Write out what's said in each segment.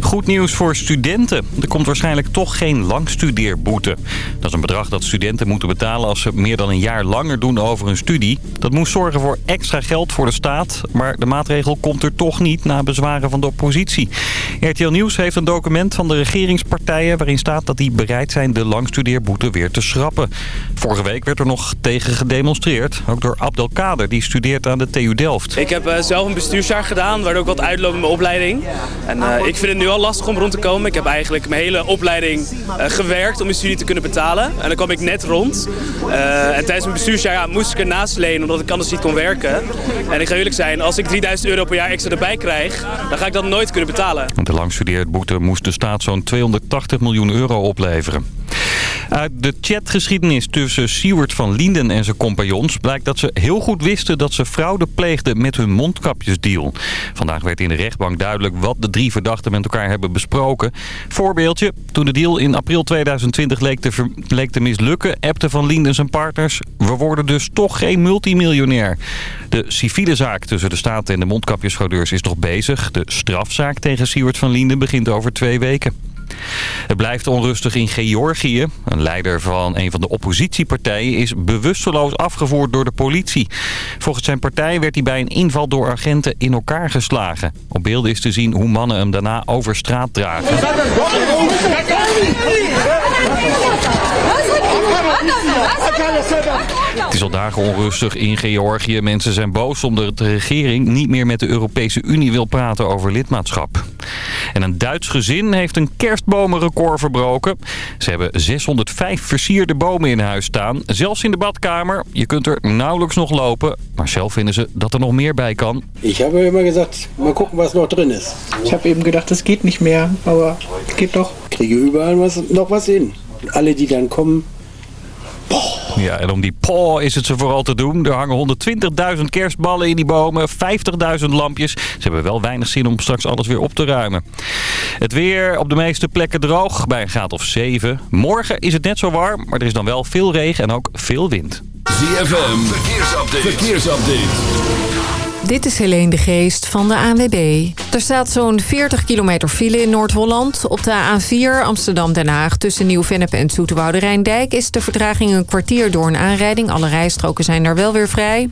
Goed nieuws voor studenten. Er komt waarschijnlijk toch geen langstudeerboete. Dat is een bedrag dat studenten moeten betalen als ze meer dan een jaar langer doen over hun studie. Dat moest zorgen voor extra geld voor de staat. Maar de maatregel komt er toch niet na bezwaren van de oppositie. RTL Nieuws heeft een document van de regeringspartijen... waarin staat dat die bereid zijn de langstudeerboete weer te schrappen. Vorige week werd er nog tegen gedemonstreerd. Ook door Abdelkader, die studeert aan de TU Delft. Ik heb uh, zelf een bestuursjaar gedaan, waardoor ik wat uitloop met mijn opleiding. En uh, ik vind het nu al lastig om rond te komen. Ik heb eigenlijk mijn hele opleiding uh, gewerkt om mijn studie te kunnen betalen. En dan kwam ik net rond. en tijdens mijn bestuursjaar ja, moest ik ernaast lenen omdat ik anders niet kon werken. En ik ga eerlijk zijn, als ik 3000 euro per jaar extra erbij krijg, dan ga ik dat nooit kunnen betalen. De langstudeerboete moest de staat zo'n 280 miljoen euro opleveren. Uit de chatgeschiedenis tussen Siewert van Linden en zijn compagnons blijkt dat ze heel goed wisten dat ze fraude pleegden met hun mondkapjesdeal. Vandaag werd in de rechtbank duidelijk wat de drie verdachten met elkaar hebben besproken. Voorbeeldje, toen de deal in april 2020 leek te, leek te mislukken, appte van Linden zijn partners. We worden dus toch geen multimiljonair. De civiele zaak tussen de staat en de mondkapjesfraudeurs is nog bezig. De strafzaak tegen Siewert van Linden begint over twee weken. Het blijft onrustig in Georgië. Een leider van een van de oppositiepartijen is bewusteloos afgevoerd door de politie. Volgens zijn partij werd hij bij een inval door agenten in elkaar geslagen. Op beelden is te zien hoe mannen hem daarna over straat dragen. Het is al dagen onrustig in Georgië. Mensen zijn boos omdat de regering niet meer met de Europese Unie wil praten over lidmaatschap. En een Duits gezin heeft een kerstbomenrecord verbroken. Ze hebben 605 versierde bomen in huis staan. Zelfs in de badkamer. Je kunt er nauwelijks nog lopen. Maar zelf vinden ze dat er nog meer bij kan. Ik heb immer gezegd, maar gucken wat nog drin is. Ik heb even gedacht, het gaat niet meer. Maar het gaat toch. Kriegen überall was, nog wat in. Alle die dan komen, ja, en om die paw is het ze vooral te doen. Er hangen 120.000 kerstballen in die bomen, 50.000 lampjes. Ze hebben wel weinig zin om straks alles weer op te ruimen. Het weer op de meeste plekken droog, bij een graad of 7. Morgen is het net zo warm, maar er is dan wel veel regen en ook veel wind. ZFM, verkeersupdate. verkeersupdate. Dit is Helene de Geest van de ANWB. Er staat zo'n 40 kilometer file in Noord-Holland. Op de A4 Amsterdam-Den Haag tussen Nieuw-Vennep en Zoeterwoude Rijndijk... is de vertraging een kwartier door een aanrijding. Alle rijstroken zijn daar wel weer vrij.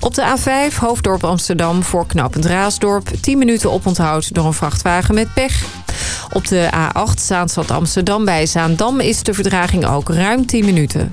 Op de A5 Hoofddorp Amsterdam voor knooppunt Raasdorp... 10 minuten oponthoud door een vrachtwagen met pech. Op de A8 Zaanstad Amsterdam bij Zaandam is de vertraging ook ruim 10 minuten.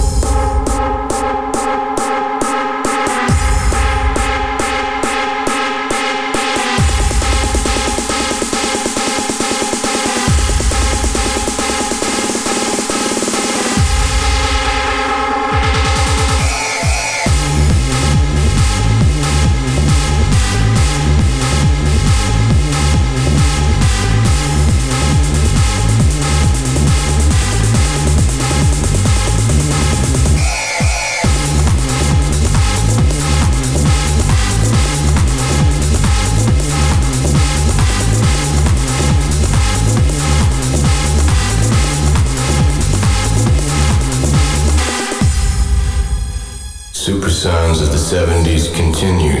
70s continues.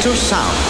Into sound.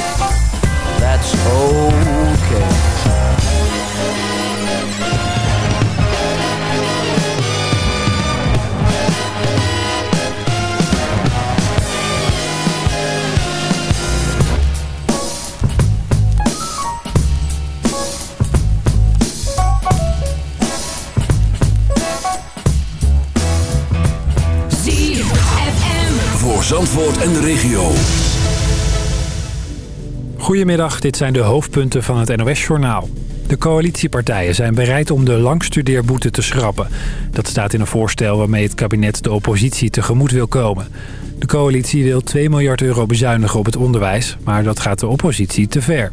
that's okay. Voor Zandvoort en de regio. Goedemiddag, dit zijn de hoofdpunten van het NOS-journaal. De coalitiepartijen zijn bereid om de langstudeerboete te schrappen. Dat staat in een voorstel waarmee het kabinet de oppositie tegemoet wil komen. De coalitie wil 2 miljard euro bezuinigen op het onderwijs, maar dat gaat de oppositie te ver.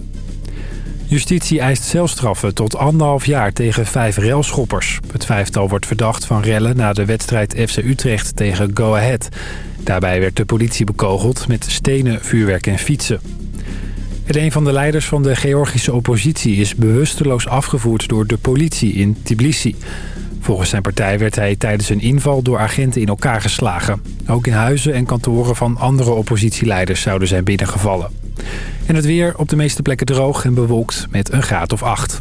Justitie eist celstraffen tot anderhalf jaar tegen vijf railschoppers. Het vijftal wordt verdacht van rellen na de wedstrijd FC Utrecht tegen Go Ahead. Daarbij werd de politie bekogeld met stenen, vuurwerk en fietsen. En een van de leiders van de Georgische oppositie is bewusteloos afgevoerd door de politie in Tbilisi. Volgens zijn partij werd hij tijdens een inval door agenten in elkaar geslagen. Ook in huizen en kantoren van andere oppositieleiders zouden zijn binnengevallen. En het weer op de meeste plekken droog en bewolkt met een graad of acht.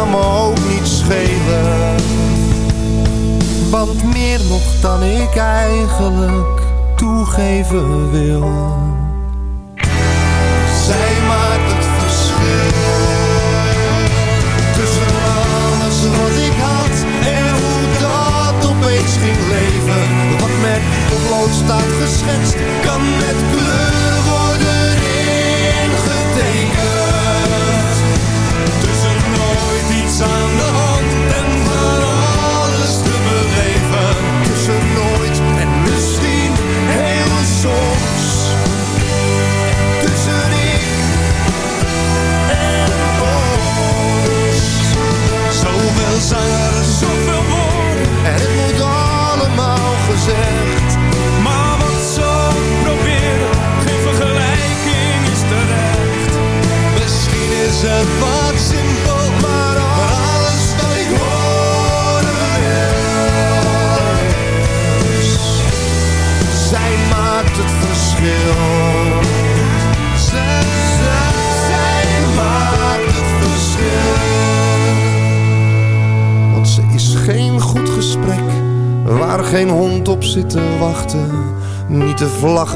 Kan me ook niet schelen. Want meer nog dan ik eigenlijk toegeven wil. Zij maakt het verschil. Tussen alles wat ik had en hoe dat opeens ging leven. Wat met potlood staat geschetst, kan met kleur